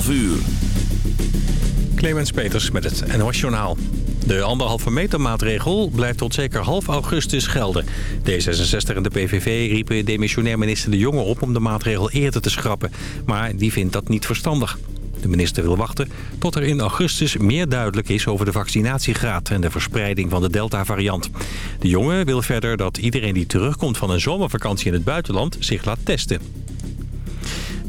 12 uur. Clemens Peters met het NOS Journaal. De anderhalve meter maatregel blijft tot zeker half augustus gelden. D66 en de PVV riepen demissionair minister De Jonge op om de maatregel eerder te schrappen. Maar die vindt dat niet verstandig. De minister wil wachten tot er in augustus meer duidelijk is over de vaccinatiegraad en de verspreiding van de Delta-variant. De jongen wil verder dat iedereen die terugkomt van een zomervakantie in het buitenland zich laat testen.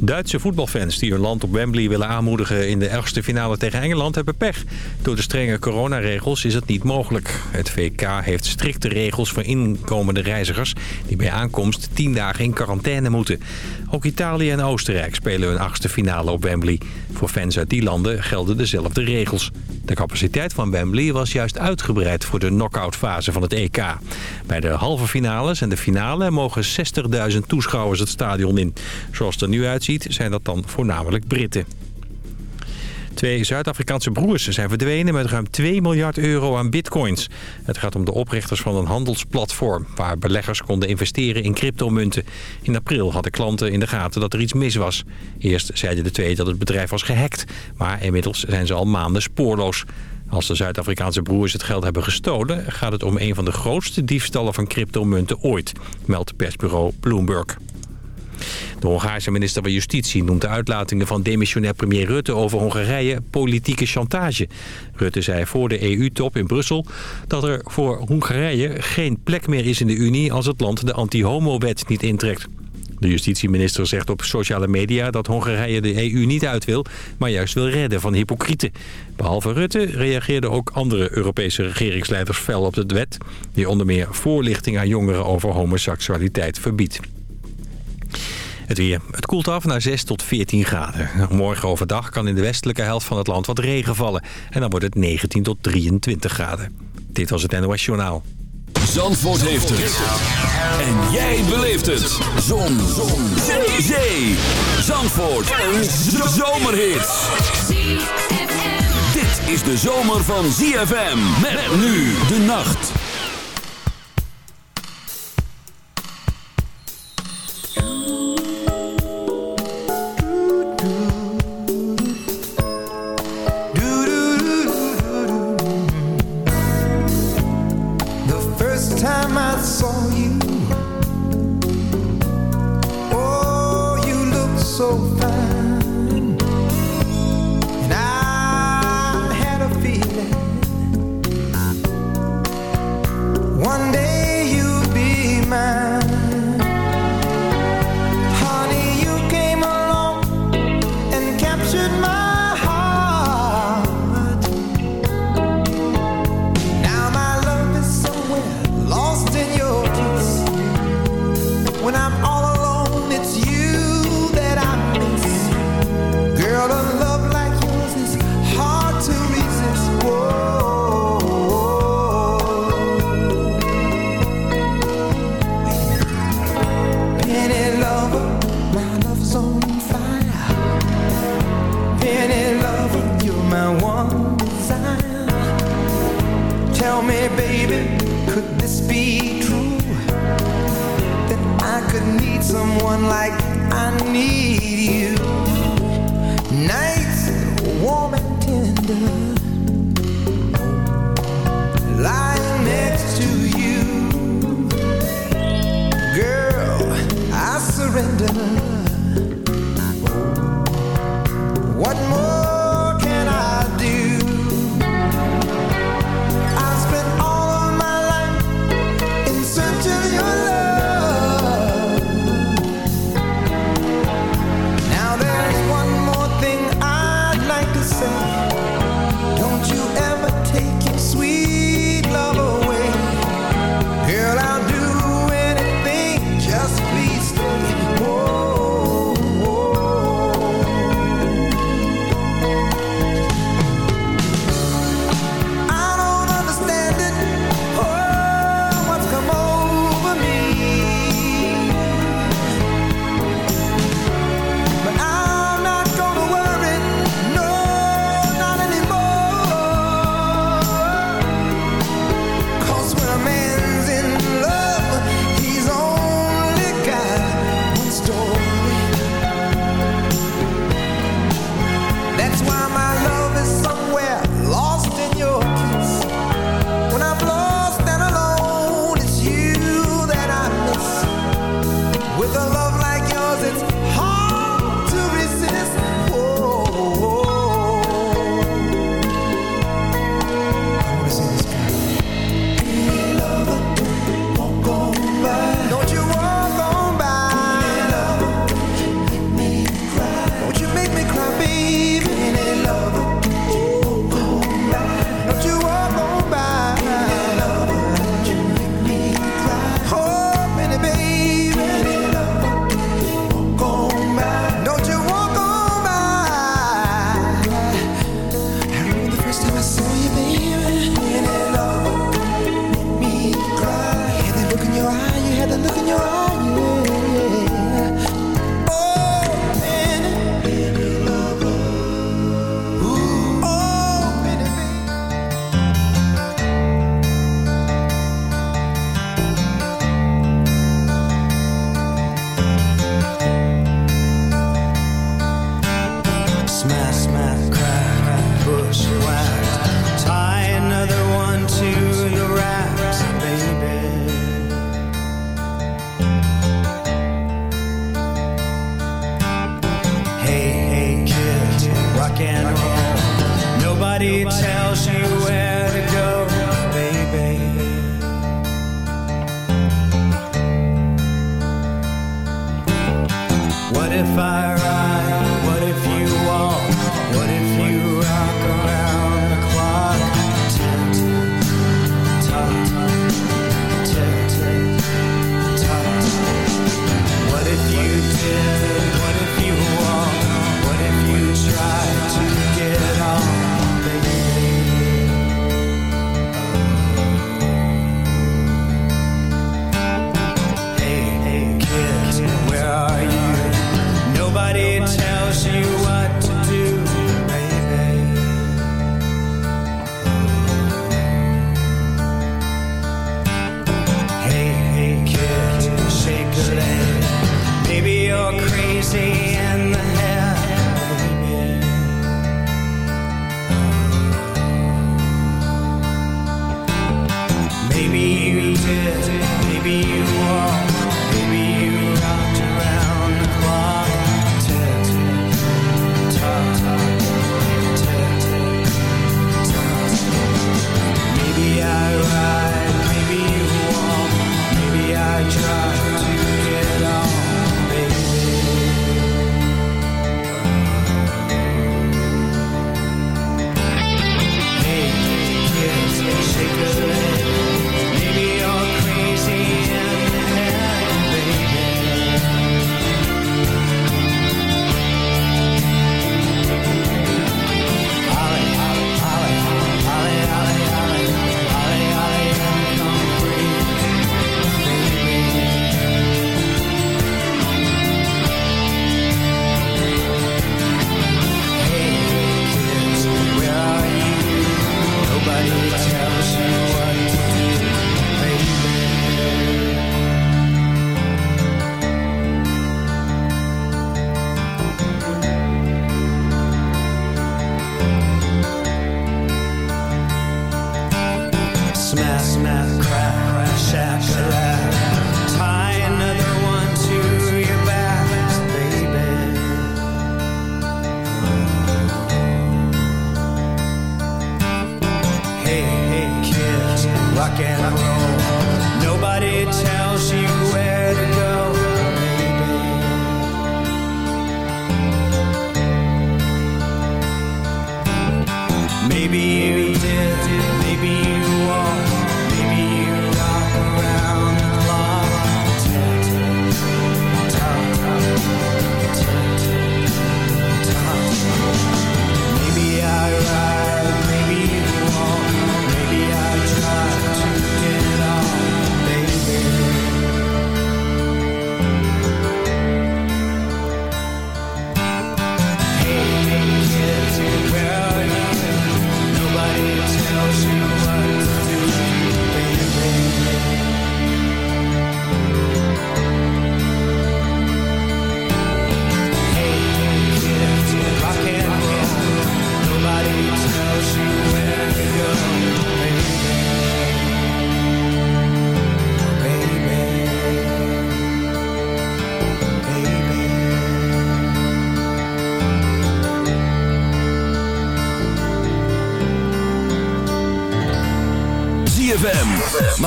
Duitse voetbalfans die hun land op Wembley willen aanmoedigen in de ergste finale tegen Engeland hebben pech. Door de strenge coronaregels is het niet mogelijk. Het VK heeft strikte regels voor inkomende reizigers die bij aankomst 10 dagen in quarantaine moeten. Ook Italië en Oostenrijk spelen hun achtste finale op Wembley. Voor fans uit die landen gelden dezelfde regels. De capaciteit van Wembley was juist uitgebreid voor de knock-out fase van het EK. Bij de halve finales en de finale mogen 60.000 toeschouwers het stadion in. Zoals het er nu uitziet zijn dat dan voornamelijk Britten. Twee Zuid-Afrikaanse broers zijn verdwenen met ruim 2 miljard euro aan bitcoins. Het gaat om de oprichters van een handelsplatform... waar beleggers konden investeren in cryptomunten. In april hadden klanten in de gaten dat er iets mis was. Eerst zeiden de twee dat het bedrijf was gehackt... maar inmiddels zijn ze al maanden spoorloos. Als de Zuid-Afrikaanse broers het geld hebben gestolen... gaat het om een van de grootste diefstallen van cryptomunten ooit... meldt persbureau Bloomberg. De Hongaarse minister van Justitie noemt de uitlatingen van demissionair premier Rutte over Hongarije politieke chantage. Rutte zei voor de EU-top in Brussel dat er voor Hongarije geen plek meer is in de Unie als het land de anti-homo-wet niet intrekt. De justitieminister zegt op sociale media dat Hongarije de EU niet uit wil, maar juist wil redden van hypocrieten. Behalve Rutte reageerden ook andere Europese regeringsleiders fel op de wet, die onder meer voorlichting aan jongeren over homoseksualiteit verbiedt. Het weer. Het koelt af naar 6 tot 14 graden. Morgen overdag kan in de westelijke helft van het land wat regen vallen. En dan wordt het 19 tot 23 graden. Dit was het NOS Journaal. Zandvoort heeft het. En jij beleeft het. Zon. Zon. Zee. Zee. Zandvoort. Een zomerhit. Dit is de zomer van ZFM. Met nu de nacht.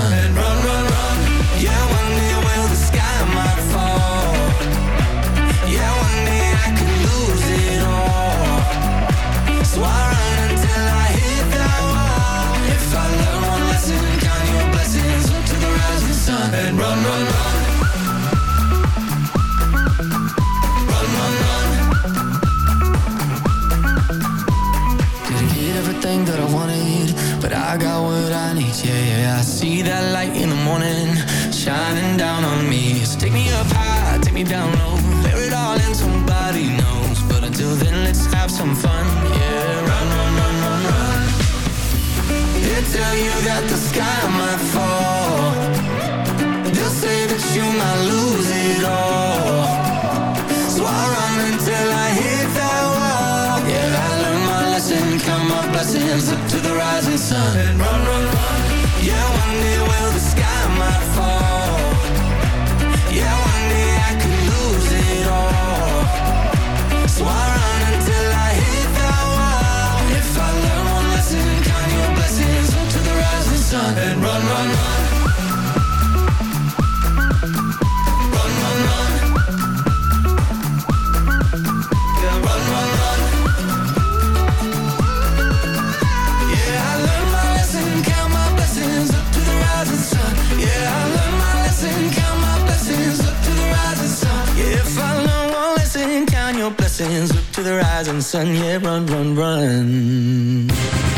and run. Take me up high, take me down low, bear it all in somebody knows. But until then, let's have some fun. Yeah, run, run, run, run, run. They tell you that the sky might fall. They'll say that you might lose it all. So I run until I hit that wall. Yeah, I learned my lesson, count my blessings up to the rising sun. And run, run, run. Yeah, one day blessings up to the rising sun. Yeah, run, run, run.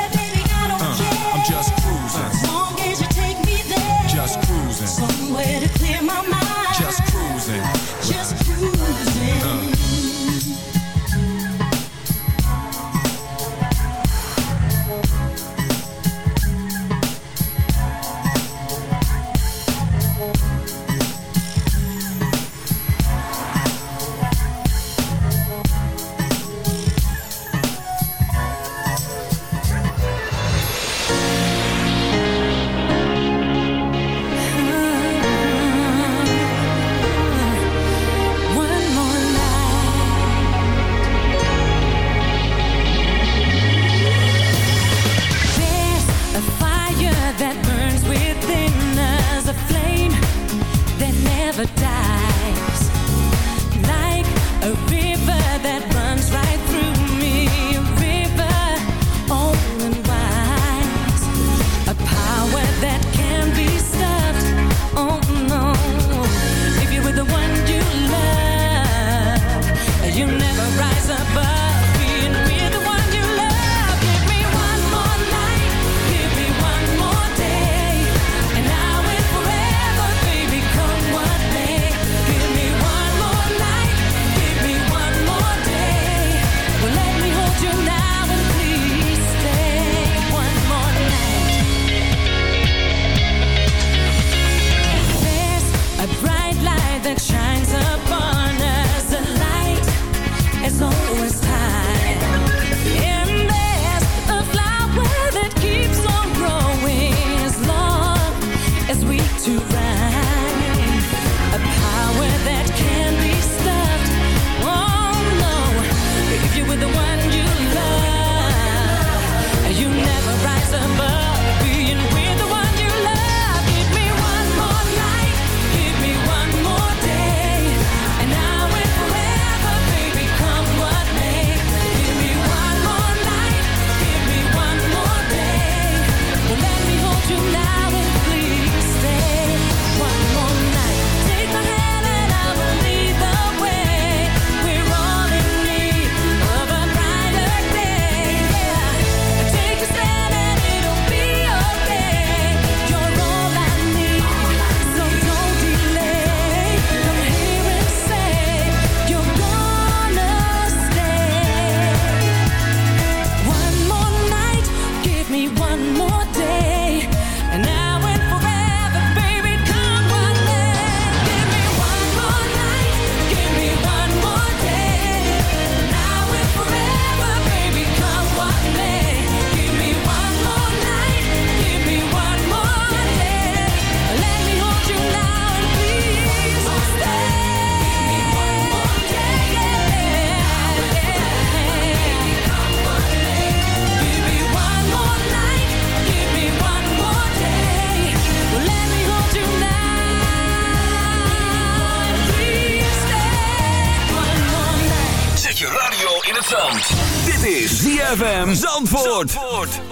a river that ZFM Zandvoort. I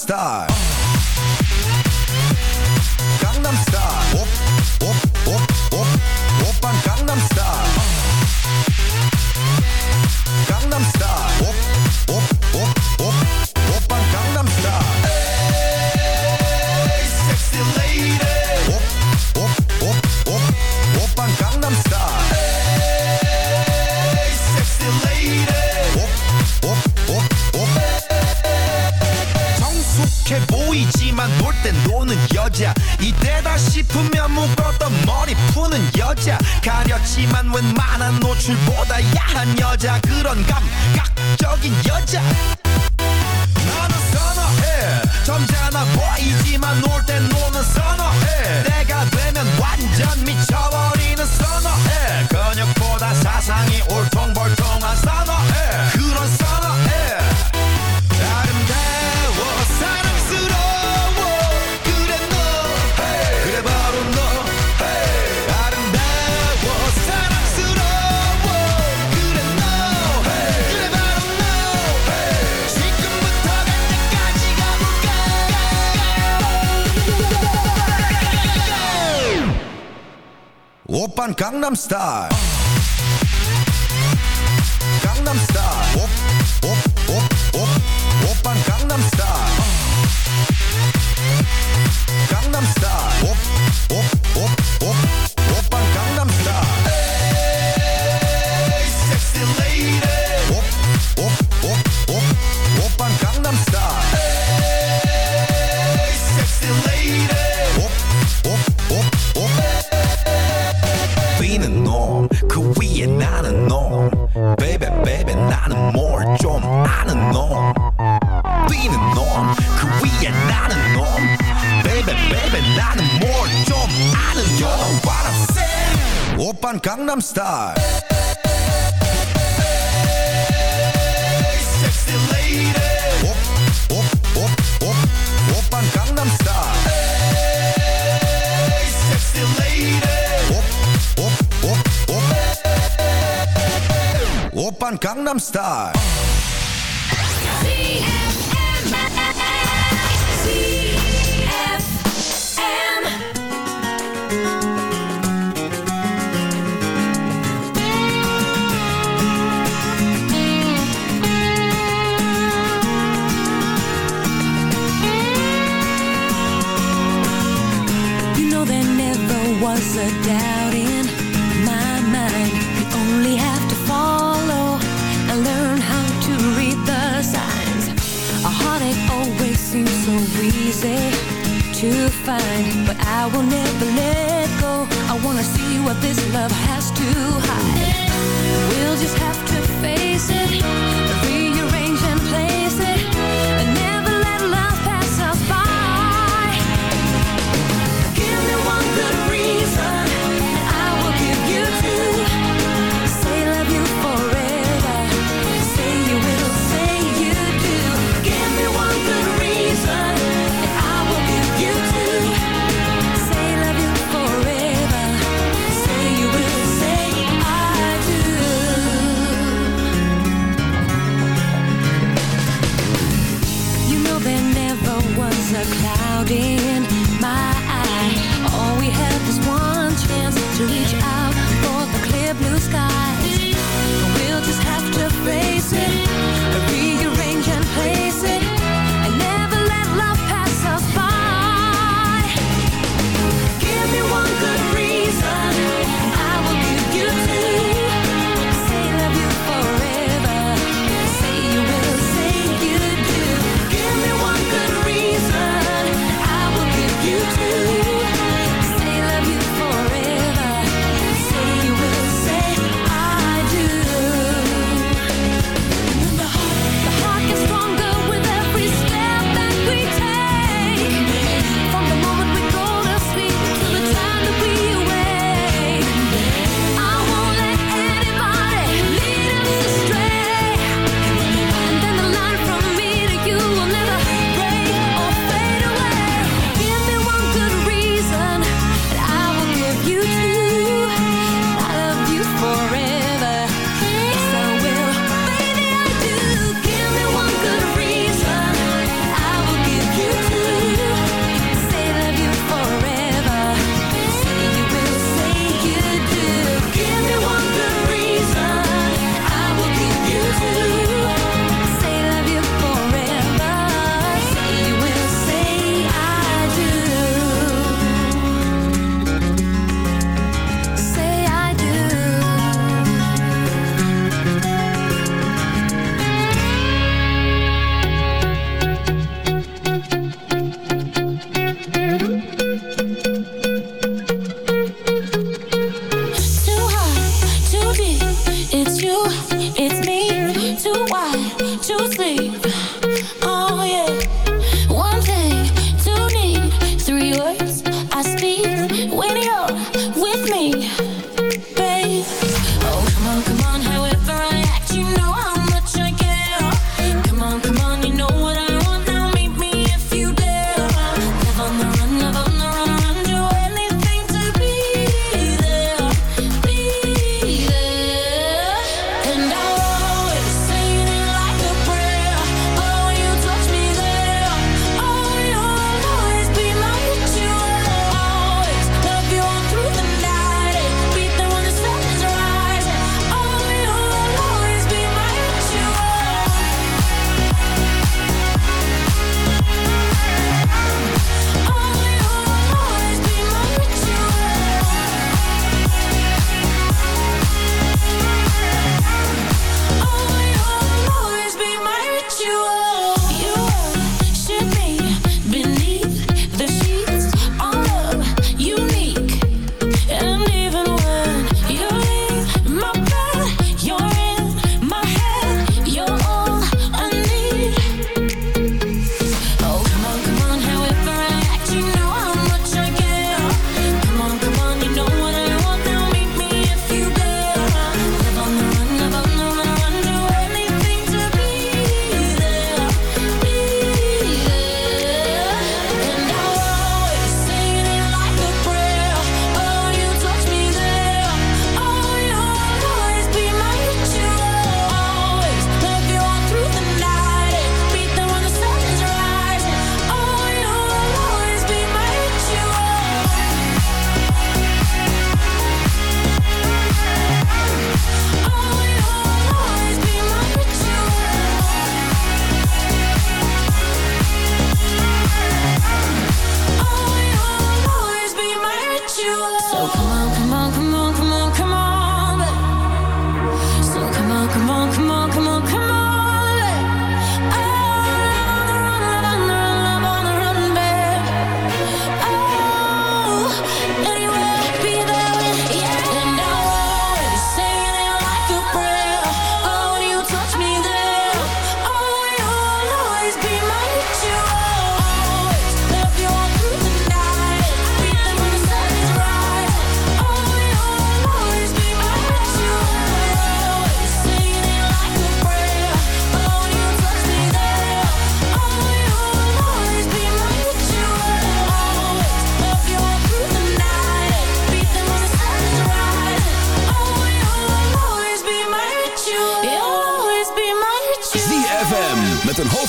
Star. 여자 그런 감각적인 여자. 나는 선어해. 점잖아 보이지만 놀 땐 노는 선어해. 내가 되면 완전 미쳐버리는 선어해. 근육보다 사상이 울퉁불퉁한 선어해. van Gangnam Style. star. Gangnam Style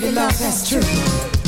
your love, that's true.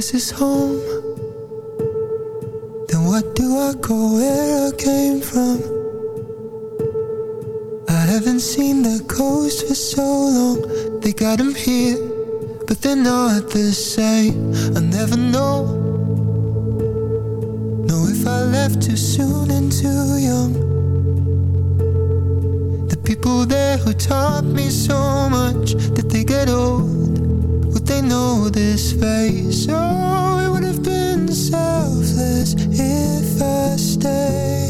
this is home. Then what do I go? Where I came from? I haven't seen the coast for so long. They got them here But they're not the same. I never know. Know if I left too soon and too young. The people there who taught me so much That they get old. Would they know this face? Oh, it would have been selfless if I stayed.